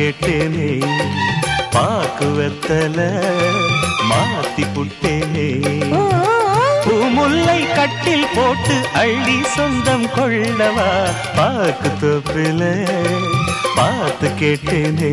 கேட்டேனே பாக்குவத்தல மாத்தி புட்டேனே. பூமுல்லை கட்டில் போட்டு அள்ளி சொந்தம் கொள்ளவா? பாக்கு தொப்பில பார்த்து கேட்டேனே.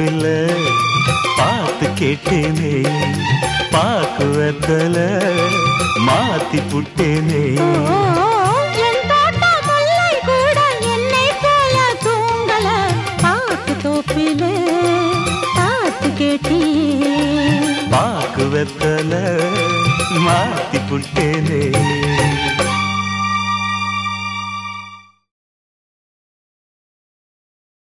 கனவுல பார்த்து கேட்டேனே. பாக்குவத்தல மாத்தி புட்டேனே. பாக்குவத்தல மாத்தி புட்டேனே.